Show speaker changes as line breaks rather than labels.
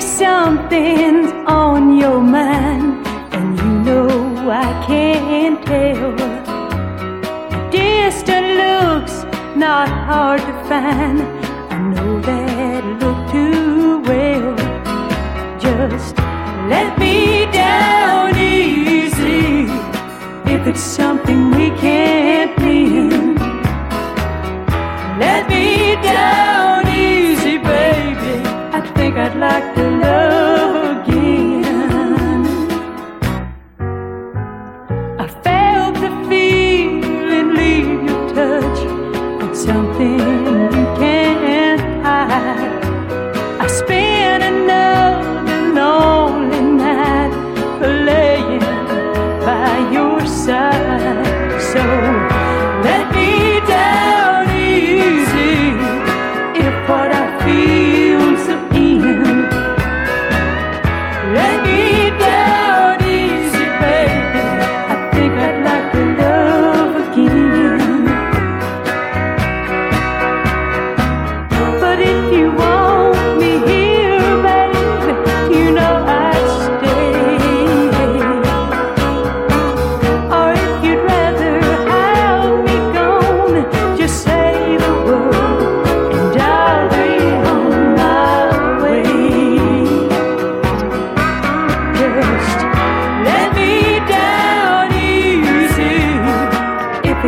something's on your mind, and you know I can't tell. Distant looks not hard to find. I know that look too well. Just let me down easy if it's something we can't win. Let me down. faith.